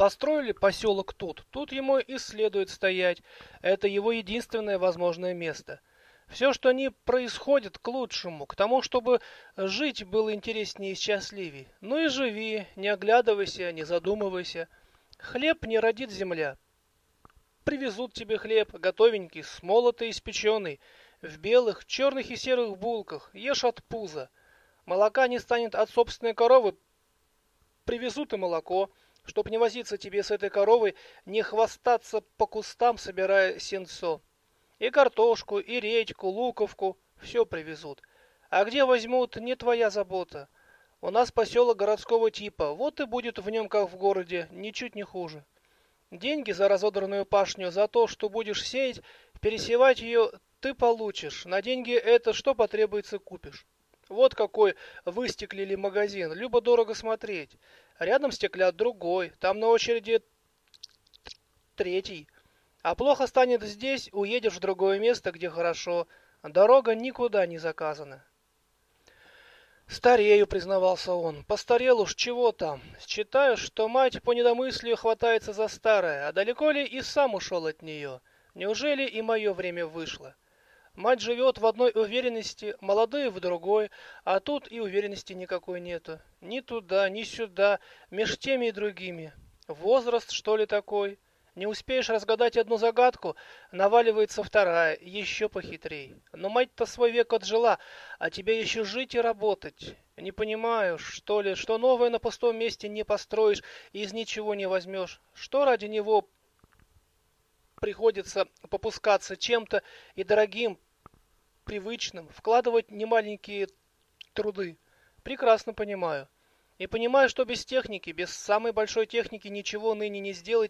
Построили поселок тут, тут ему и следует стоять. Это его единственное возможное место. Все, что не происходит, к лучшему, к тому, чтобы жить было интереснее и счастливее. Ну и живи, не оглядывайся, не задумывайся. Хлеб не родит земля. Привезут тебе хлеб, готовенький, смолотый испеченный, в белых, черных и серых булках, ешь от пуза. Молока не станет от собственной коровы, привезут и молоко, чтоб не возиться тебе с этой коровой, не хвастаться по кустам, собирая сенцо. И картошку, и редьку, луковку, все привезут. А где возьмут, не твоя забота. У нас поселок городского типа, вот и будет в нем, как в городе, ничуть не хуже. Деньги за разодранную пашню, за то, что будешь сеять, пересевать ее, ты получишь. На деньги это что потребуется, купишь. Вот какой выстеклили магазин, любо-дорого смотреть. Рядом стеклят другой, там на очереди третий. А плохо станет здесь, уедешь в другое место, где хорошо. Дорога никуда не заказана. Старею, признавался он. Постарел уж, чего там. Считаю, что мать по недомыслию хватается за старое, а далеко ли и сам ушел от нее. Неужели и мое время вышло? Мать живет в одной уверенности, молодые в другой, а тут и уверенности никакой нету. Ни туда, ни сюда, меж теми и другими. Возраст, что ли, такой? Не успеешь разгадать одну загадку, наваливается вторая, еще похитрей. Но мать-то свой век отжила, а тебе еще жить и работать. Не понимаю, что ли, что новое на пустом месте не построишь и из ничего не возьмешь. Что ради него приходится попускаться чем-то и дорогим, привычным, вкладывать немаленькие труды. Прекрасно понимаю. И понимаю, что без техники, без самой большой техники ничего ныне не сделать